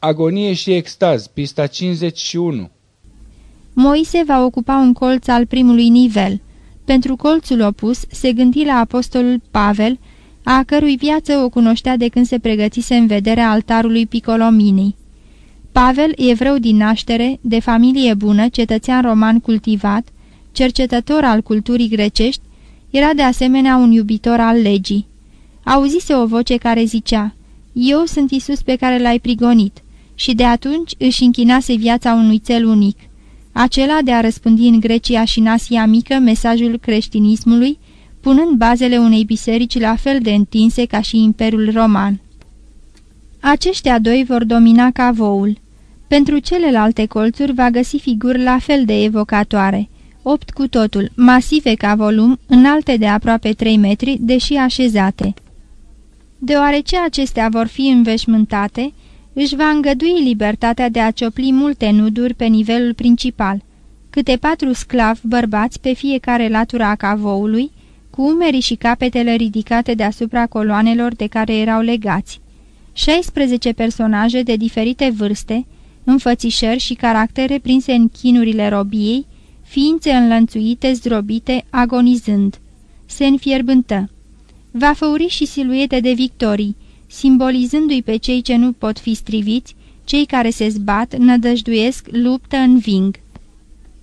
Agonie și extaz, pista 51 Moise va ocupa un colț al primului nivel. Pentru colțul opus se gândi la apostolul Pavel, a cărui viață o cunoștea de când se pregătise în vederea altarului Picolominii. Pavel, evreu din naștere, de familie bună, cetățean roman cultivat, cercetător al culturii grecești, era de asemenea un iubitor al legii. Auzise o voce care zicea, Eu sunt Isus pe care l-ai prigonit, și de atunci își închinase viața unui cel unic, acela de a răspândi în Grecia și în Asia Mică mesajul creștinismului, punând bazele unei biserici la fel de întinse ca și Imperiul Roman. Aceștia doi vor domina cavoul. Pentru celelalte colțuri va găsi figuri la fel de evocatoare, opt cu totul, masive ca volum, înalte de aproape 3 metri, deși așezate. Deoarece acestea vor fi înveșmântate, își va îngădui libertatea de a ciopli multe nuduri pe nivelul principal, câte patru sclavi bărbați pe fiecare latură a cavoului, cu umerii și capetele ridicate deasupra coloanelor de care erau legați. 16 personaje de diferite vârste, înfățișări și caractere prinse în chinurile robiei, ființe înlănțuite, zdrobite, agonizând. Se înfierbântă. Va făuri și siluete de victorii, simbolizându-i pe cei ce nu pot fi striviți, cei care se zbat, nădăjduiesc, luptă, înving.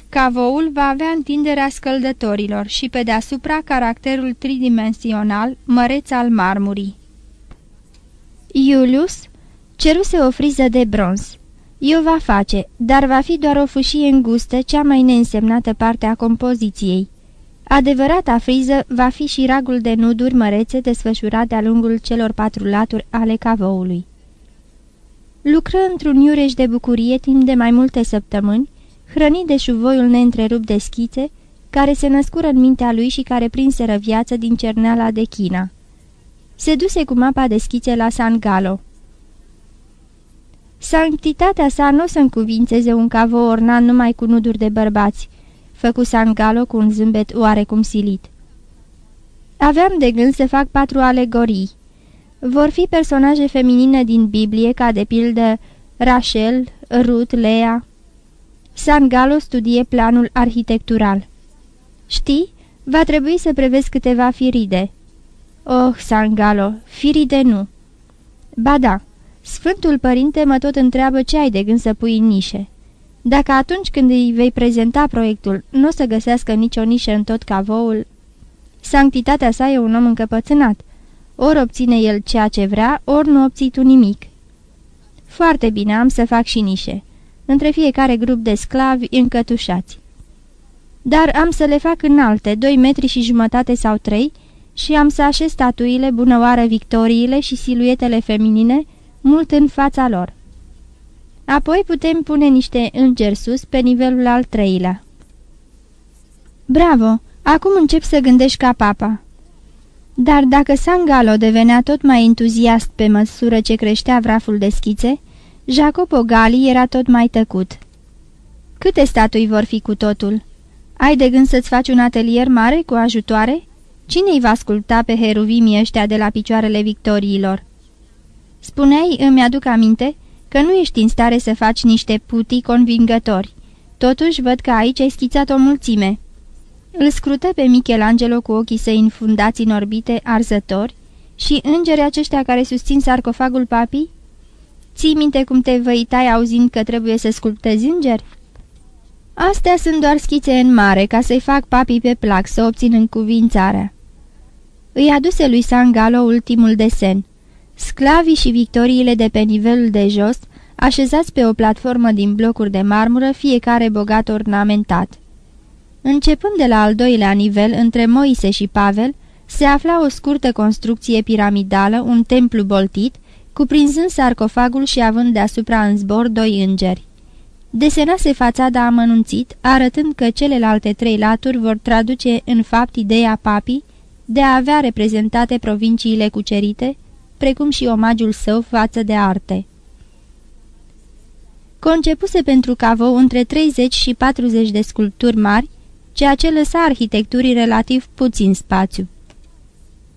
Cavoul va avea întinderea scăldătorilor și pe deasupra caracterul tridimensional, măreț al marmurii. Iulius ceruse o friză de bronz. Eu va face, dar va fi doar o fâșie îngustă, cea mai neînsemnată parte a compoziției. Adevărata friză va fi și ragul de nuduri mărețe desfășurat de-a lungul celor patru laturi ale cavoului. Lucră într-un iureș de bucurie timp de mai multe săptămâni, hrănit de șuvoiul neîntrerupt de schițe, care se născură în mintea lui și care prinseră viață din cerneala de China. Se duse cu mapa de schițe la San Galo. Sanctitatea sa nu o să încuvințeze un cavou ornat numai cu nuduri de bărbați, făcu Sangalo cu un zâmbet oarecum silit. Aveam de gând să fac patru alegorii. Vor fi personaje feminine din Biblie, ca de pildă Rachel, Ruth, Lea. Sangalo studie planul arhitectural. Știi, va trebui să prevezi câteva firide. Oh, Sangalo, firide nu. Ba da, Sfântul Părinte mă tot întreabă ce ai de gând să pui în nișe. Dacă atunci când îi vei prezenta proiectul nu o să găsească nicio nișă în tot cavoul, sanctitatea sa e un om încăpățânat. Ori obține el ceea ce vrea, ori nu obții tu nimic. Foarte bine, am să fac și nișe. Între fiecare grup de sclavi încătușați. Dar am să le fac înalte, doi metri și jumătate sau trei, și am să așez statuile, bunăoară victoriile și siluetele feminine mult în fața lor. Apoi putem pune niște îngeri sus pe nivelul al treilea. Bravo! Acum încep să gândești ca papa. Dar dacă Sangalo devenea tot mai entuziast pe măsură ce creștea vraful de schițe, Jacopo Gali era tot mai tăcut. Câte statui vor fi cu totul? Ai de gând să-ți faci un atelier mare cu ajutoare? Cine îi va asculta pe heruvimii ăștia de la picioarele victoriilor? Spuneai, îmi aduc aminte, că nu ești în stare să faci niște putii convingători. Totuși văd că aici ai schițat o mulțime." Îl scrută pe Michelangelo cu ochii săi infundați în orbite arzători și îngerii aceștia care susțin sarcofagul papii? Ții minte cum te văitai auzind că trebuie să sculptezi îngeri? Astea sunt doar schițe în mare, ca să-i fac papii pe plac să obțin în cuvințarea. Îi aduse lui Sangalo ultimul desen. Sclavii și victoriile de pe nivelul de jos, așezați pe o platformă din blocuri de marmură, fiecare bogat ornamentat. Începând de la al doilea nivel, între Moise și Pavel, se afla o scurtă construcție piramidală, un templu boltit, cuprinzând sarcofagul și având deasupra în zbor doi îngeri. Desenase fațada amănunțit, arătând că celelalte trei laturi vor traduce în fapt ideea papii de a avea reprezentate provinciile cucerite, precum și omagiul său față de arte. Concepuse pentru cavou între 30 și 40 de sculpturi mari, ceea ce lăsa arhitecturii relativ puțin spațiu.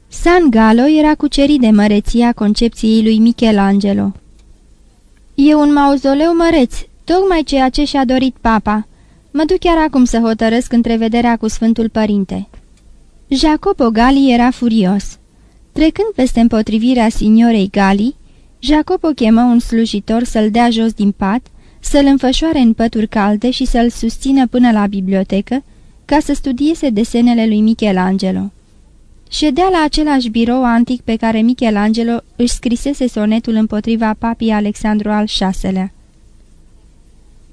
San Galo era cucerit de măreția concepției lui Michelangelo. E un mauzoleu măreț, tocmai ceea ce și-a dorit papa. Mă duc chiar acum să hotărăsc întrevederea cu Sfântul Părinte." Jacopo Gali era furios. Trecând peste împotrivirea signorei Gali, Jacopo chemă un slujitor să-l dea jos din pat, să-l înfășoare în pături calde și să-l susțină până la bibliotecă, ca să studieze desenele lui Michelangelo. Ședea la același birou antic pe care Michelangelo își scrisese sonetul împotriva papii Alexandru al VI-lea.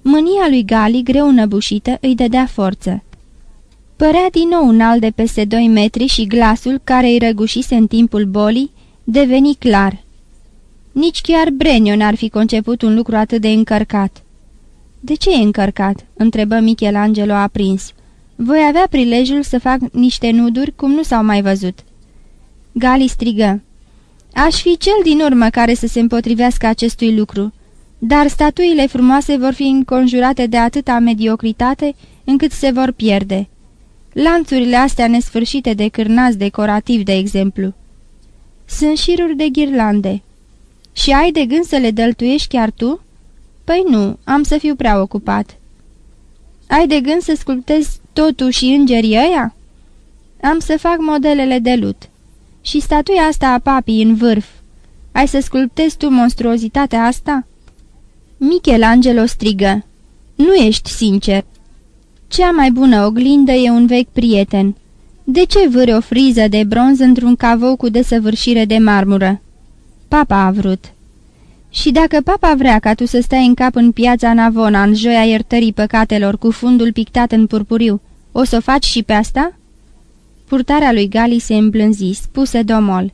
Mânia lui Gali, greu năbușită, îi dădea forță. Părea din nou înalt de peste doi metri și glasul, care îi răgușise în timpul bolii, deveni clar. Nici chiar Brenio n-ar fi conceput un lucru atât de încărcat. De ce e încărcat?" întrebă Michelangelo aprins. Voi avea prilejul să fac niște nuduri cum nu s-au mai văzut." Gali strigă. Aș fi cel din urmă care să se împotrivească acestui lucru, dar statuile frumoase vor fi înconjurate de atâta mediocritate încât se vor pierde. Lanțurile astea nesfârșite de cârnați decorativ, de exemplu. Sunt șiruri de ghirlande. Și ai de gând să le dăltuiești chiar tu?" Păi nu, am să fiu prea ocupat." Ai de gând să sculptezi totul și îngerii ăia?" Am să fac modelele de lut. Și statuia asta a papii în vârf. Ai să sculptezi tu monstruozitatea asta?" Michelangelo strigă. Nu ești sincer." Cea mai bună oglindă e un vechi prieten. De ce vâri o friză de bronz într-un cavou cu desăvârșire de marmură?" Papa a vrut." Și dacă papa vrea ca tu să stai în cap în piața Navona, în joia iertării păcatelor, cu fundul pictat în purpuriu, o să o faci și pe asta?" Purtarea lui Gali se îmblânzi, spuse domol.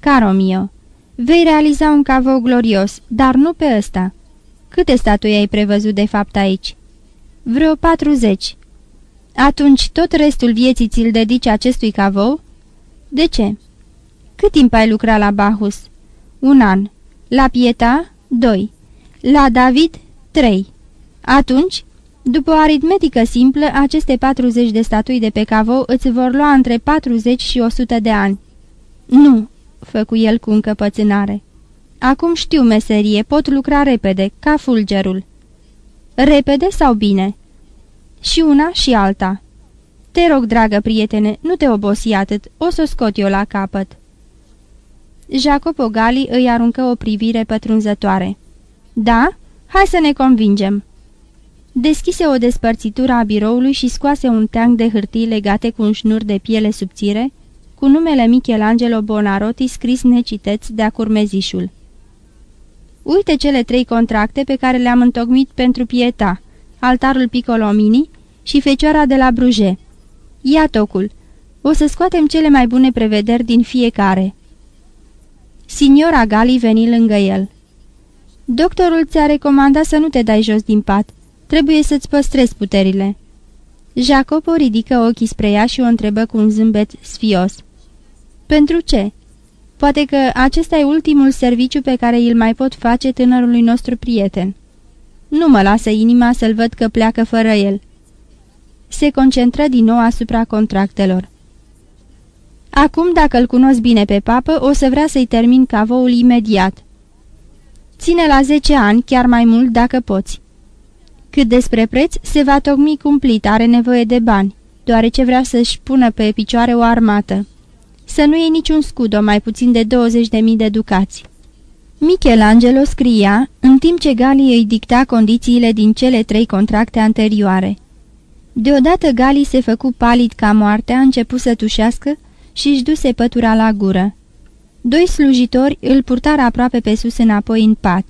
Caro mio, vei realiza un cavou glorios, dar nu pe ăsta. Câte statui ai prevăzut de fapt aici?" Vreo patruzeci." Atunci tot restul vieții ți-l dedici acestui cavou?" De ce?" Cât timp ai lucrat la Bahus?" Un an." La Pieta, 2. La David, 3. Atunci, după o aritmetică simplă, aceste 40 de statui de pe cavou îți vor lua între 40 și 100 de ani. Nu, făcu el cu încăpățânare. Acum știu meserie, pot lucra repede, ca fulgerul. Repede sau bine? Și una și alta. Te rog, dragă prietene, nu te obosi atât, o să scot eu la capăt. Jacopo Gali îi aruncă o privire pătrunzătoare. Da? Hai să ne convingem!" Deschise o despărțitură a biroului și scoase un teanc de hârtii legate cu un șnur de piele subțire, cu numele Michelangelo Bonarotti scris neciteți de-a curmezișul. Uite cele trei contracte pe care le-am întocmit pentru Pieta, altarul Piccolomini și Fecioara de la Bruje. Ia tocul. O să scoatem cele mai bune prevederi din fiecare." Signora Gali veni lângă el. Doctorul ți-a recomandat să nu te dai jos din pat. Trebuie să-ți păstrezi puterile." Jacopo ridică ochii spre ea și o întrebă cu un zâmbet sfios. Pentru ce?" Poate că acesta e ultimul serviciu pe care îl mai pot face tânărului nostru prieten. Nu mă lasă inima să-l văd că pleacă fără el." Se concentră din nou asupra contractelor. Acum, dacă îl cunosc bine pe papă, o să vrea să-i termin cavoul imediat. Ține la 10 ani, chiar mai mult dacă poți. Cât despre preț, se va tocmi cumplit, are nevoie de bani, deoarece vrea să-și pună pe picioare o armată. Să nu iei niciun scudo, mai puțin de 20.000 de ducați. Michelangelo scria, în timp ce Gali îi dicta condițiile din cele trei contracte anterioare. Deodată Gali se făcu palid ca moartea, a început să tușească și își duse pătura la gură. Doi slujitori îl purtară aproape pe sus înapoi în pat.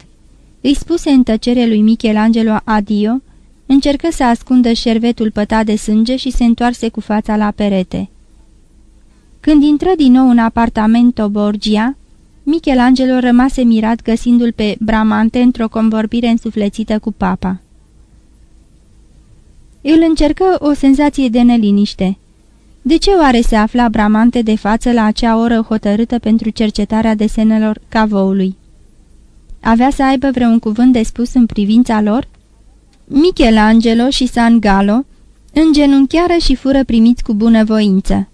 Îi spuse în tăcere lui Michelangelo adio, încercă să ascundă șervetul pătat de sânge și se întoarse cu fața la perete. Când intră din nou în apartamento Borgia, Michelangelo rămase mirat găsindu-l pe Bramante într-o convorbire însuflețită cu papa. Îl încercă o senzație de neliniște. De ce oare se afla Bramante de față la acea oră hotărâtă pentru cercetarea desenelor cavoului? Avea să aibă vreun cuvânt de spus în privința lor? Michelangelo și San Gallo îngenunchiară și fură primiți cu bunăvoință.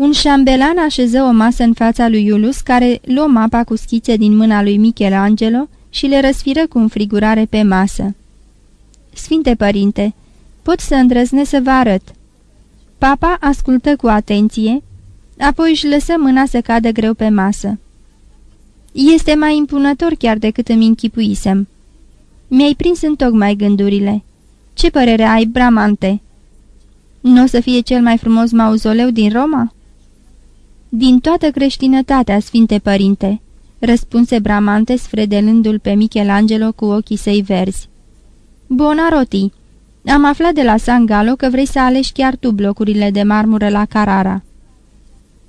Un șambelan așeză o masă în fața lui Iulus, care luă mapa cu schițe din mâna lui Michelangelo și le răsfiră cu înfrigurare pe masă. Sfinte părinte, pot să îndrăznesc să vă arăt." Papa ascultă cu atenție, apoi își lăsă mâna să cadă greu pe masă. Este mai impunător chiar decât îmi închipuisem. Mi-ai prins în tocmai gândurile. Ce părere ai, Bramante?" Nu o să fie cel mai frumos mauzoleu din Roma?" Din toată creștinătatea, Sfinte Părinte," răspunse Bramante sfredelându-l pe Michelangelo cu ochii săi verzi. Bonaroti, am aflat de la San Galo că vrei să alegi chiar tu blocurile de marmură la Carara.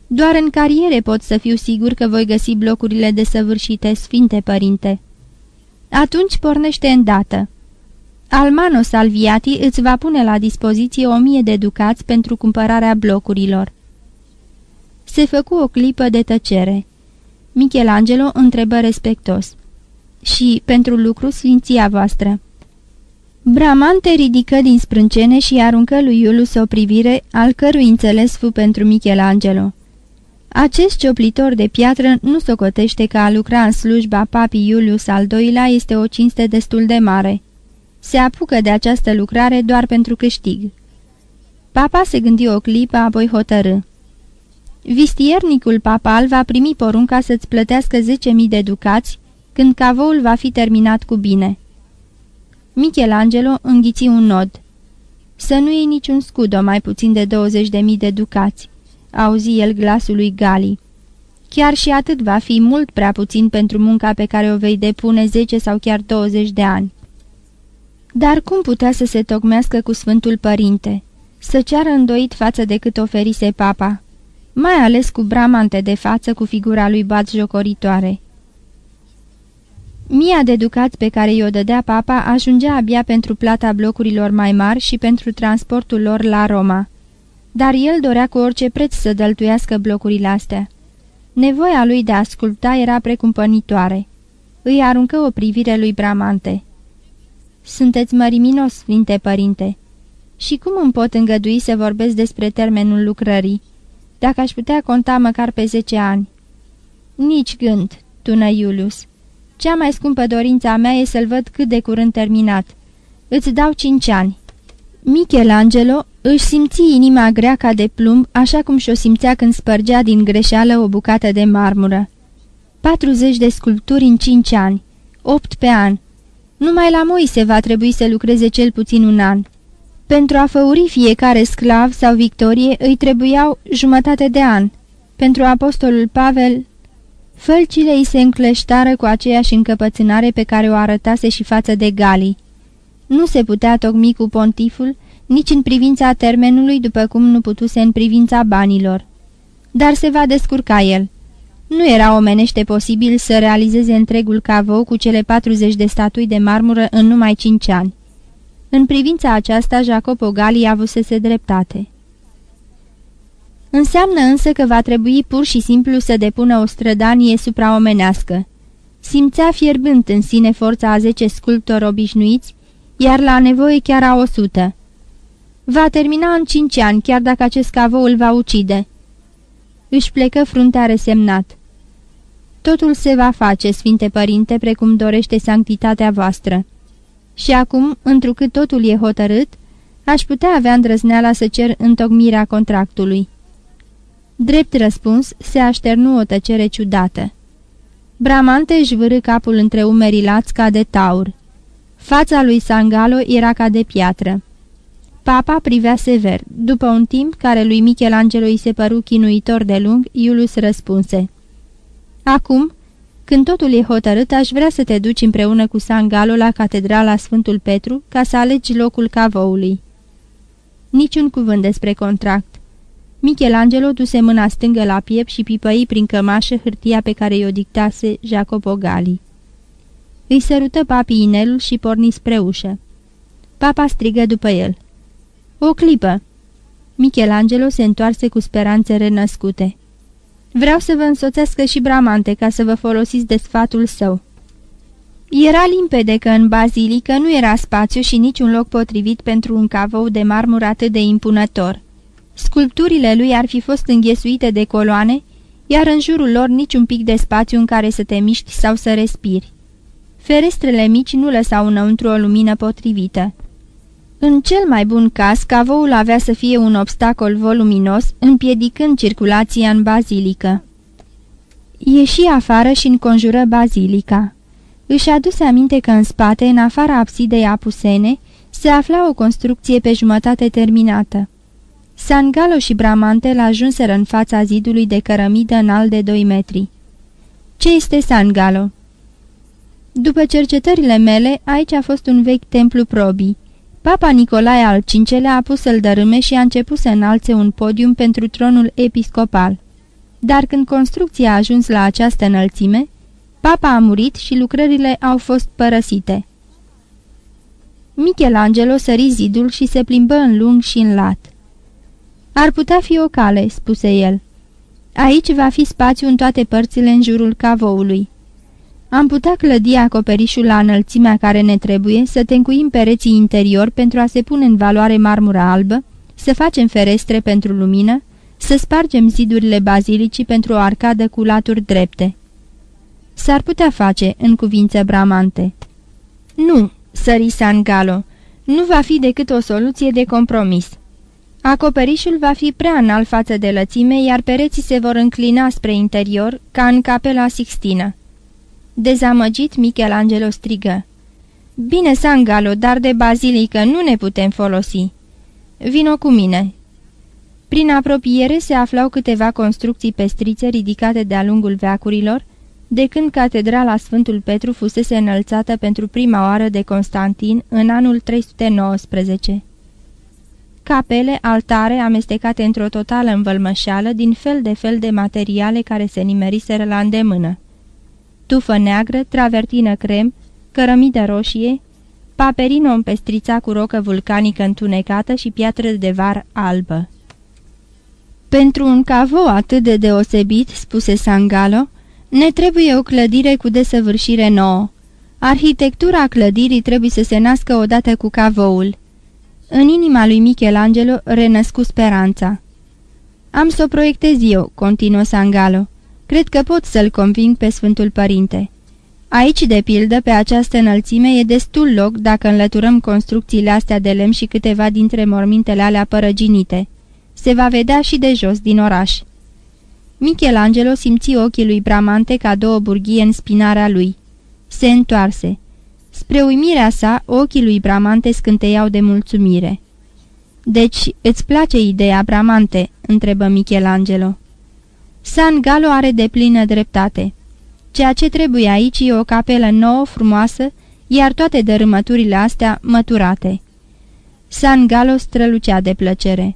Doar în cariere pot să fiu sigur că voi găsi blocurile desăvârșite, Sfinte Părinte." Atunci pornește îndată." Almano Salviati îți va pune la dispoziție o mie de ducați pentru cumpărarea blocurilor. Se făcu o clipă de tăcere. Michelangelo întrebă respectos. Și pentru lucru sfinția voastră. Bramante ridică din sprâncene și aruncă lui Iulus o privire, al cărui înțeles fu pentru Michelangelo. Acest cioplitor de piatră nu socotește că a lucra în slujba papii Iulius al doilea este o cinste destul de mare se apucă de această lucrare doar pentru câștig. Papa se gândi o clipă, apoi hotărâ. Vistiernicul papal va primi porunca să-ți plătească 10.000 de ducați când cavoul va fi terminat cu bine. Michelangelo înghiți un nod. Să nu iei niciun scudo mai puțin de 20.000 de ducați, auzi el glasul lui Gali. Chiar și atât va fi mult prea puțin pentru munca pe care o vei depune 10 sau chiar 20 de ani. Dar cum putea să se tocmească cu Sfântul Părinte? Să ceară îndoit față de cât oferise papa, mai ales cu bramante de față cu figura lui bat jocoritoare. Mia de ducați pe care i-o dădea papa ajungea abia pentru plata blocurilor mai mari și pentru transportul lor la Roma. Dar el dorea cu orice preț să dăltuiască blocurile astea. Nevoia lui de a asculta era precumpănitoare. Îi aruncă o privire lui Bramante. Sunteți măriminos, Sfinte Părinte. Și cum îmi pot îngădui să vorbesc despre termenul lucrării, dacă aș putea conta măcar pe zece ani? Nici gând, tună Iulius. Cea mai scumpă dorința mea e să-l văd cât de curând terminat. Îți dau cinci ani. Michelangelo își simți inima grea ca de plumb, așa cum și-o simțea când spărgea din greșeală o bucată de marmură. 40 de sculpturi în cinci ani, opt pe an, numai la Moise va trebui să lucreze cel puțin un an. Pentru a făuri fiecare sclav sau victorie îi trebuiau jumătate de an. Pentru apostolul Pavel, fălcile îi se încleștară cu aceeași încăpățânare pe care o arătase și față de Galii. Nu se putea tocmi cu pontiful, nici în privința termenului, după cum nu putuse în privința banilor. Dar se va descurca el. Nu era omenește posibil să realizeze întregul cavou cu cele 40 de statui de marmură în numai 5 ani. În privința aceasta, Jacopo Gali avusese dreptate. Înseamnă însă că va trebui pur și simplu să depună o strădanie supraomenească. Simțea fierbând în sine forța a zece sculptori obișnuiți, iar la nevoie chiar a o sută. Va termina în cinci ani, chiar dacă acest cavou îl va ucide. Își plecă fruntea resemnat. Totul se va face, Sfinte Părinte, precum dorește sanctitatea voastră. Și acum, întrucât totul e hotărât, aș putea avea îndrăzneala să cer întocmirea contractului. Drept răspuns, se așternu o tăcere ciudată. Bramante își vârâ capul între umerii lați ca de taur. Fața lui Sangalo era ca de piatră. Papa privea sever. După un timp care lui Michelangelo îi se păru chinuitor de lung, Iulus răspunse. Acum, când totul e hotărât, aș vrea să te duci împreună cu Sangalo la catedrala Sfântul Petru ca să alegi locul cavoului. Niciun cuvânt despre contract. Michelangelo duse mâna stângă la piept și pipăi prin cămașă hârtia pe care i-o dictase Jacopo Gali. Îi sărută papii inelul și porni spre ușă. Papa strigă după el. O clipă! Michelangelo se întoarse cu speranțe renăscute. Vreau să vă însoțească și Bramante ca să vă folosiți de sfatul său." Era limpede că în bazilică nu era spațiu și niciun loc potrivit pentru un cavou de marmură atât de impunător. Sculpturile lui ar fi fost înghesuite de coloane, iar în jurul lor niciun pic de spațiu în care să te miști sau să respiri. Ferestrele mici nu lăsau înăuntru o lumină potrivită. În cel mai bun caz, cavoul avea să fie un obstacol voluminos, împiedicând circulația în bazilică. Ieși afară și înconjură bazilica. Își aduse aminte că în spate, în afara absidei apusene, se afla o construcție pe jumătate terminată. Sangalo și Bramante l-ajunseră în fața zidului de cărămidă înalt de 2 metri. Ce este Sangalo?" După cercetările mele, aici a fost un vechi templu probii. Papa Nicolae al V-lea a pus să-l dărâme și a început să înalțe un podium pentru tronul episcopal. Dar când construcția a ajuns la această înălțime, papa a murit și lucrările au fost părăsite. Michelangelo sări zidul și se plimbă în lung și în lat. Ar putea fi o cale," spuse el. Aici va fi spațiu în toate părțile în jurul cavoului. Am putea clădi acoperișul la înălțimea care ne trebuie, să tencuim pereții interior pentru a se pune în valoare marmura albă, să facem ferestre pentru lumină, să spargem zidurile bazilicii pentru o arcadă cu laturi drepte. S-ar putea face, în cuvință bramante. Nu, sări San Galo, nu va fi decât o soluție de compromis. Acoperișul va fi prea înalt față de lățime, iar pereții se vor înclina spre interior, ca în capela Sixtină. Dezamăgit, Michelangelo strigă. Bine, Sangalo, dar de bazilică nu ne putem folosi. Vino cu mine." Prin apropiere se aflau câteva construcții pestrițe ridicate de-a lungul veacurilor, de când catedrala Sfântul Petru fusese înălțată pentru prima oară de Constantin în anul 319. Capele, altare amestecate într-o totală învălmășeală din fel de fel de materiale care se nimeriseră la îndemână tufă neagră, travertină crem, cărămidă roșie, paperină împestrița cu rocă vulcanică întunecată și piatră de var albă. Pentru un cavou atât de deosebit, spuse Sangalo, ne trebuie o clădire cu desăvârșire nouă. Arhitectura clădirii trebuie să se nască odată cu cavoul. În inima lui Michelangelo renăscu speranța. Am să o proiectez eu, continuă Sangalo. Cred că pot să-l conving pe Sfântul Părinte. Aici, de pildă, pe această înălțime, e destul loc dacă înlăturăm construcțiile astea de lemn și câteva dintre mormintele alea părăginite. Se va vedea și de jos, din oraș. Michelangelo simți ochii lui Bramante ca două burghie în spinarea lui. Se întoarse. Spre uimirea sa, ochii lui Bramante scânteiau de mulțumire. Deci, îți place ideea, Bramante?" întrebă Michelangelo. San Galo are de plină dreptate. Ceea ce trebuie aici e o capelă nouă, frumoasă, iar toate dărâmăturile astea măturate. San Galo strălucea de plăcere.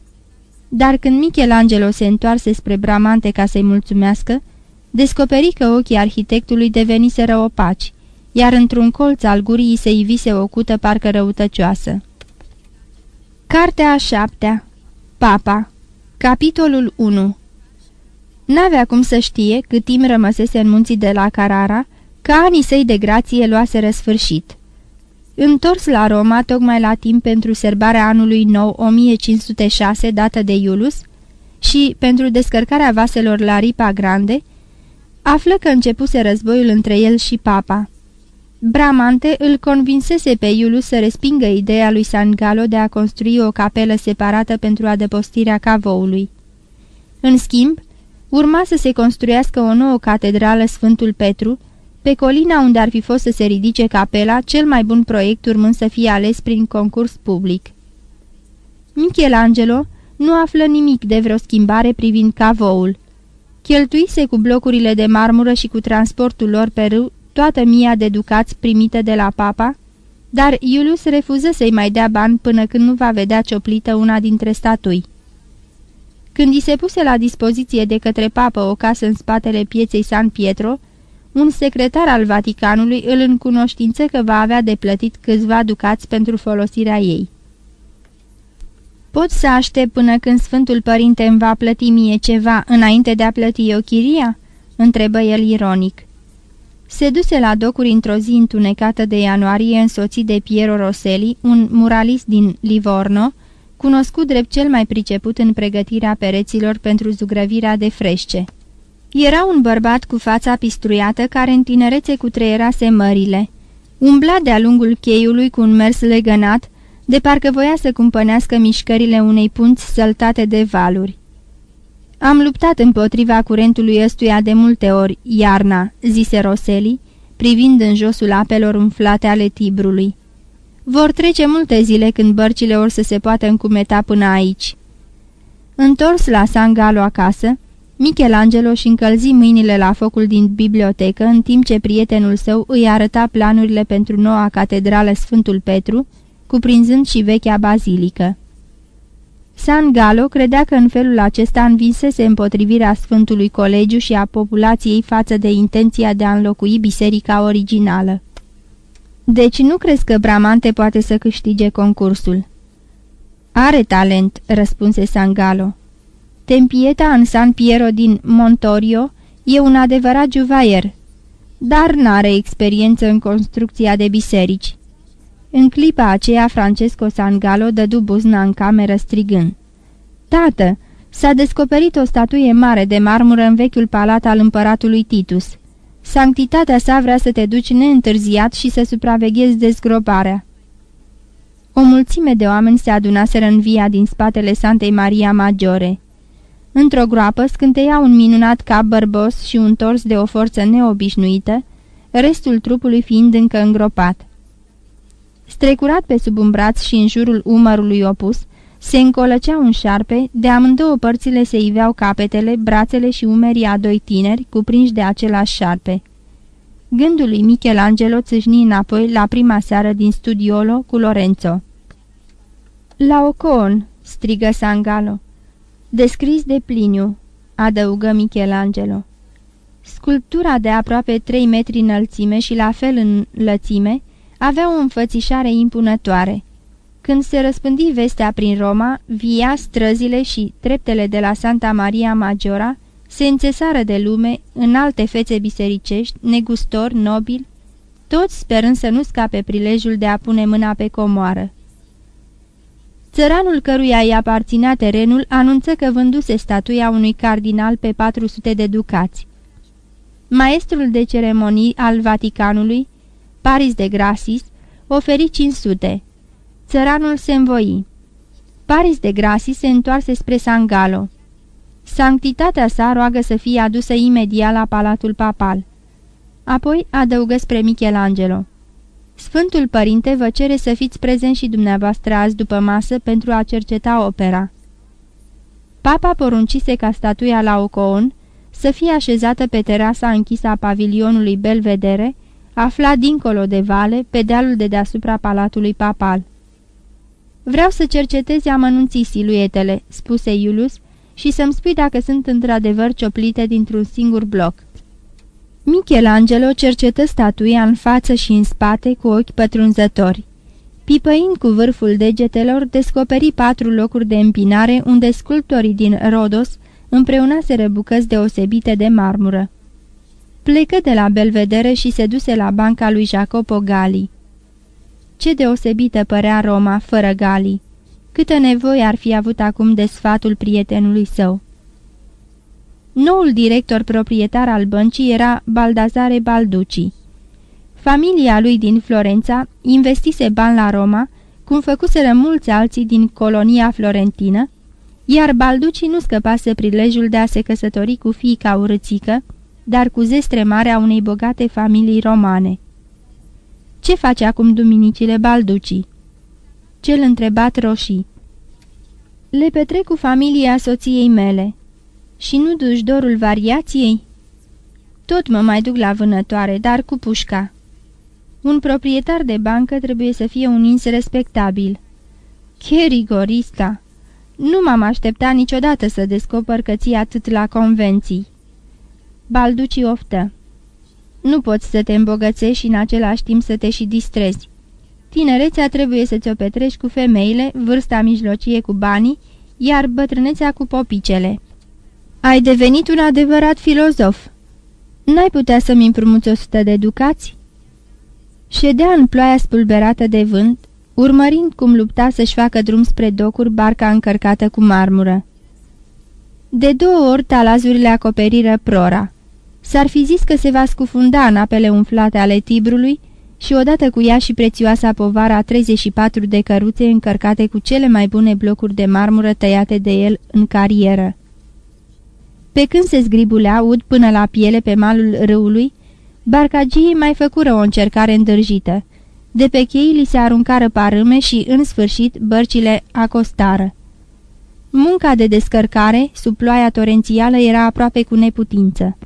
Dar când Michelangelo se întoarse spre Bramante ca să-i mulțumească, descoperi că ochii arhitectului deveniseră opaci, iar într-un colț al gurii se ivise o cută parcă răutăcioasă. Cartea a șaptea Papa Capitolul 1 N-avea cum să știe, cât timp rămăsese în munții de la Carara, că anii săi de grație luase sfârșit. Întors la Roma, tocmai la timp pentru serbarea anului nou 1506, dată de Iulus, și pentru descărcarea vaselor la Ripa Grande, află că începuse războiul între el și papa. Bramante îl convinsese pe Iulus să respingă ideea lui San Galo de a construi o capelă separată pentru adăpostirea cavoului. În schimb, urma să se construiască o nouă catedrală Sfântul Petru, pe colina unde ar fi fost să se ridice capela, cel mai bun proiect urmând să fie ales prin concurs public. Michelangelo nu află nimic de vreo schimbare privind cavoul. Cheltuise cu blocurile de marmură și cu transportul lor pe râu toată mia de ducați primite de la papa, dar Iulius refuză să-i mai dea bani până când nu va vedea cioplită una dintre statui. Când i se puse la dispoziție de către papă o casă în spatele pieței San Pietro, un secretar al Vaticanului îl încunoștință că va avea de plătit câțiva ducați pentru folosirea ei. Pot să aștept până când Sfântul Părinte îmi va plăti mie ceva înainte de a plăti eu chiria?" întrebă el ironic. Se duse la docuri într-o zi întunecată de ianuarie însoțit de Piero Rosselli, un muralist din Livorno, cunoscut drept cel mai priceput în pregătirea pereților pentru zugrăvirea de frește. Era un bărbat cu fața pistruiată care în tinerețe cutreierase mările. Umbla de-a lungul cheiului cu un mers legănat, de parcă voia să cumpănească mișcările unei punți săltate de valuri. Am luptat împotriva curentului ăstuia de multe ori, iarna," zise Roseli, privind în josul apelor umflate ale Tibrului. Vor trece multe zile când bărcile or să se poată încumeta până aici." Întors la San Galo acasă, Michelangelo și încălzi mâinile la focul din bibliotecă, în timp ce prietenul său îi arăta planurile pentru noua catedrală Sfântul Petru, cuprinzând și vechea bazilică. San Galo credea că în felul acesta învinsese împotrivirea Sfântului Colegiu și a populației față de intenția de a înlocui biserica originală. Deci nu crezi că Bramante poate să câștige concursul?" Are talent," răspunse San Galo. Tempieta în San Piero din Montorio e un adevărat juvaier, dar n-are experiență în construcția de biserici. În clipa aceea, Francesco Sangalo dădu buzna în cameră strigând. Tată, s-a descoperit o statuie mare de marmură în vechiul palat al împăratului Titus. Sanctitatea sa vrea să te duci neîntârziat și să supraveghezi dezgroparea." O mulțime de oameni se adunaseră în via din spatele Santei Maria Maggiore. Într-o groapă scânteia un minunat cap bărbos și un tors de o forță neobișnuită, restul trupului fiind încă îngropat. Strecurat pe sub un braț și în jurul umărului opus, se încolăcea un șarpe, de amândouă părțile se iveau capetele, brațele și umerii a doi tineri, cuprinși de același șarpe. Gândul lui Michelangelo țâșni înapoi la prima seară din studiolo cu Lorenzo. La Ocon!" strigă Sangalo. Descris de Pliniu, adăugă Michelangelo. Sculptura de aproape 3 metri înălțime și la fel în lățime avea o înfățișare impunătoare. Când se răspândi vestea prin Roma, via, străzile și treptele de la Santa Maria Maggiora se înțesară de lume în alte fețe bisericești, negustori, nobili, toți sperând să nu scape prilejul de a pune mâna pe comoară. Țăranul căruia îi aparținea terenul anunță că vânduse statuia unui cardinal pe 400 de ducați. Maestrul de ceremonii al Vaticanului, Paris de Grasis, oferi 500. Țăranul se învoi. Paris de Grasis se întoarse spre Sangalo. Sanctitatea sa roagă să fie adusă imediat la Palatul Papal. Apoi adăugă spre Michelangelo. Sfântul Părinte vă cere să fiți prezent și dumneavoastră azi după masă pentru a cerceta opera. Papa poruncise ca statuia la Ocoon să fie așezată pe terasa închisă a pavilionului Belvedere, aflat dincolo de vale, pe dealul de deasupra palatului papal. Vreau să cercetezi amănunții siluetele," spuse Iulus, și să-mi spui dacă sunt într-adevăr cioplite dintr-un singur bloc." Michelangelo cercetă statuia în față și în spate cu ochi pătrunzători. Pipăind cu vârful degetelor, descoperi patru locuri de împinare unde sculptorii din Rodos împreunaseră bucăți deosebite de marmură. Plecă de la Belvedere și se duse la banca lui Jacopo Gali. Ce deosebită părea Roma fără Gali! Câtă nevoie ar fi avut acum de sfatul prietenului său! Noul director proprietar al băncii era Baldazare Balduci. Familia lui din Florența investise bani la Roma, cum făcuseră mulți alții din colonia florentină, iar Balduci nu scăpase prilejul de a se căsători cu fiica urățică, dar cu zestre mare a unei bogate familii romane. Ce face acum duminicile Balduci?" Cel întrebat roșii. Le petrec cu familia soției mele." Și nu duci dorul variației?" Tot mă mai duc la vânătoare, dar cu pușca." Un proprietar de bancă trebuie să fie un ins respectabil." Che rigorista! Nu m-am așteptat niciodată să descoper că ții atât la convenții." Balduci oftă. Nu poți să te îmbogățești și în același timp să te și distrezi. Tinerețea trebuie să ți-o petrești cu femeile, vârsta mijlocie cu banii, iar bătrânețea cu popicele. Ai devenit un adevărat filozof. N-ai putea să-mi împrumuți o sută de ducați?" Ședea în ploaia spulberată de vânt, urmărind cum lupta să-și facă drum spre docuri barca încărcată cu marmură. De două ori talazurile acoperiră prora. S-ar fi zis că se va scufunda în apele umflate ale Tibrului, și odată cu ea și prețioasa povara a 34 de căruțe încărcate cu cele mai bune blocuri de marmură tăiate de el în carieră. Pe când se zgribulea ud până la piele pe malul râului, barcagii mai făcură o încercare îndârjită. De pe chei li se aruncară parâme și, în sfârșit, bărcile acostară. Munca de descărcare, sub ploaia torențială, era aproape cu neputință.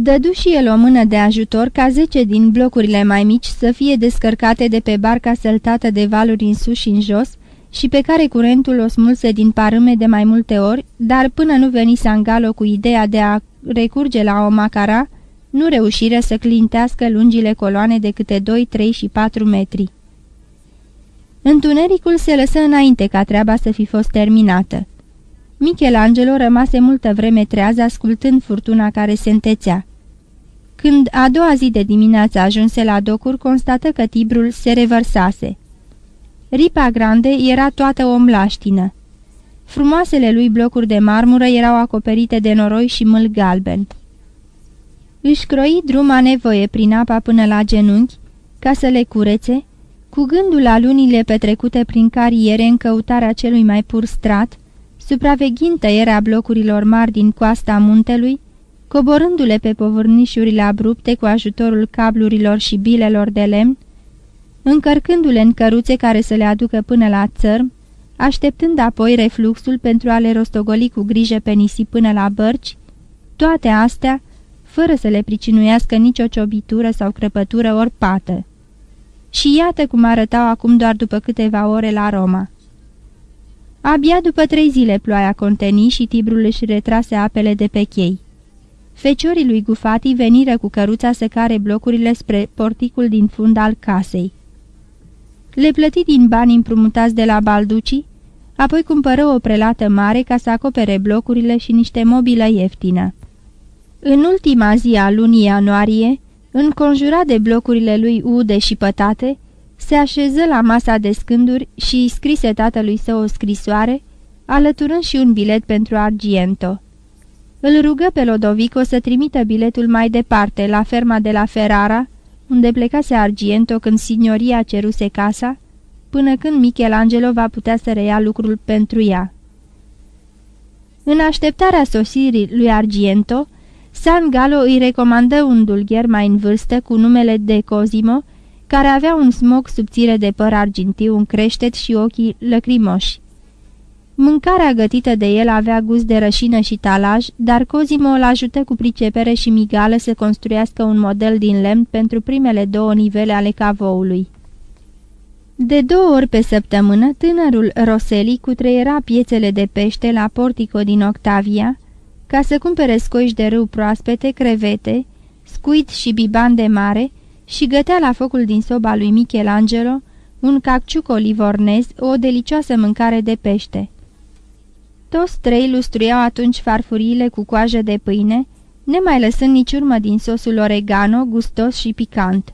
Dădu și el o mână de ajutor ca zece din blocurile mai mici să fie descărcate de pe barca săltată de valuri în sus și în jos și pe care curentul o smulse din parâme de mai multe ori, dar până nu veni Sangalo cu ideea de a recurge la o macara, nu reușire să clintească lungile coloane de câte 2, 3 și 4 metri. Întunericul se lăsă înainte ca treaba să fi fost terminată. Michelangelo rămase multă vreme treaz ascultând furtuna care se întețea. Când a doua zi de dimineață ajunse la docuri, constată că tibrul se revărsase. Ripa Grande era toată o mlaștină. Frumoasele lui blocuri de marmură erau acoperite de noroi și mâl galben. Își croi druma nevoie prin apa până la genunchi, ca să le curețe, cu gândul la lunile petrecute prin cariere în căutarea celui mai pur strat, supraveghind tăierea blocurilor mari din coasta muntelui, coborându-le pe povârnișurile abrupte cu ajutorul cablurilor și bilelor de lemn, încărcându-le în căruțe care să le aducă până la țărm, așteptând apoi refluxul pentru a le rostogoli cu grijă pe nisip până la bărci, toate astea, fără să le pricinuiască nicio ciobitură sau crăpătură ori pată. Și iată cum arătau acum doar după câteva ore la Roma. Abia după trei zile ploaia conteni și Tibrul își retrase apele de pe chei. Feciorii lui Gufati veniră cu căruța să care blocurile spre porticul din fund al casei. Le plăti din bani împrumutați de la Balduci, apoi cumpără o prelată mare ca să acopere blocurile și niște mobilă ieftină. În ultima zi a lunii ianuarie, înconjurat de blocurile lui ude și pătate, se așeză la masa de scânduri și scrise tatălui său o scrisoare, alăturând și un bilet pentru Argiento. Îl rugă pe Lodovico să trimită biletul mai departe, la ferma de la Ferrara, unde plecase Argiento când signoria ceruse casa, până când Michelangelo va putea să reia lucrul pentru ea. În așteptarea sosirii lui Argiento, San Galo îi recomandă un dulgher mai în vârstă cu numele de Cosimo, care avea un smog subțire de păr argintiu în creștet și ochii lăcrimoși. Mâncarea gătită de el avea gust de rășină și talaj, dar Cosimo îl ajută cu pricepere și migală să construiască un model din lemn pentru primele două nivele ale cavoului. De două ori pe săptămână, tânărul Roseli cutreiera piețele de pește la portico din Octavia, ca să cumpere scoiși de râu proaspete, crevete, scuit și biban de mare și gătea la focul din soba lui Michelangelo un cacciuc olivornez, o delicioasă mâncare de pește. Toți trei lustruiau atunci farfuriile cu coajă de pâine, nemai lăsând nici urmă din sosul oregano, gustos și picant.